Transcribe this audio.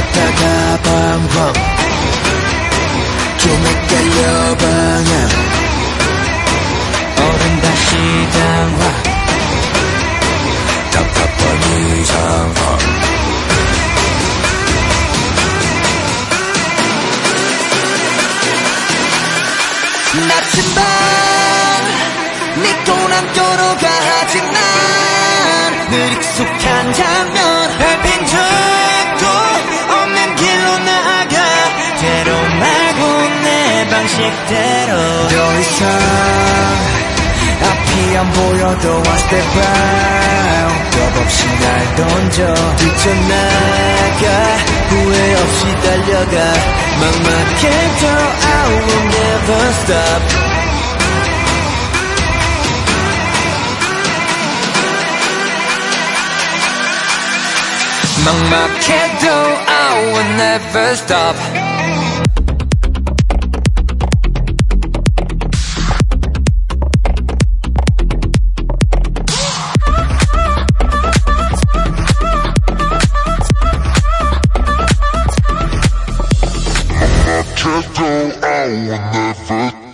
걷다가 방황 좀 헷갈려 방향 어른 다시 당황 답답한 이 상황 나침반 믿고 남도로 가지만 늘 익숙한 장면 밟힌 적 방식대로. 더 이상 앞이 안 보여도 one step out 겁없이 날 던져. 뛰쳐나가. 후회 없이 달려가. 막막해도 I will never stop. 막막해도 I will never stop Check out, I will never